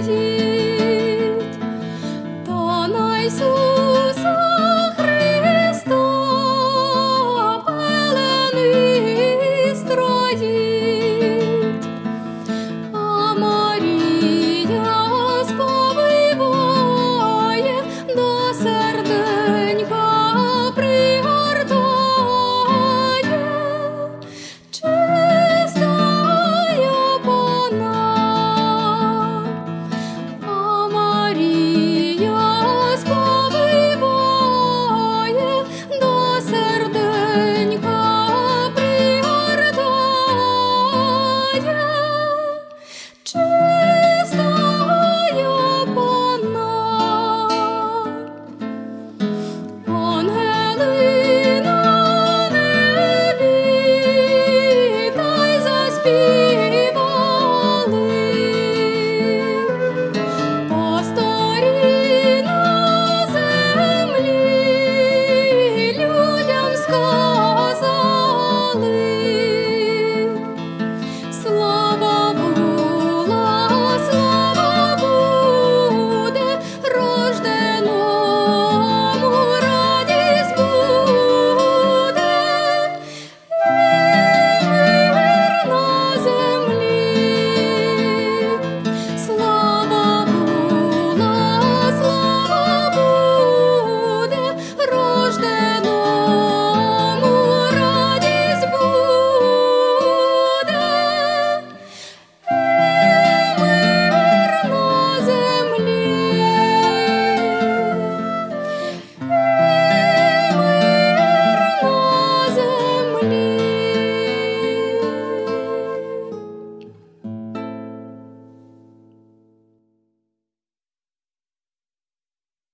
起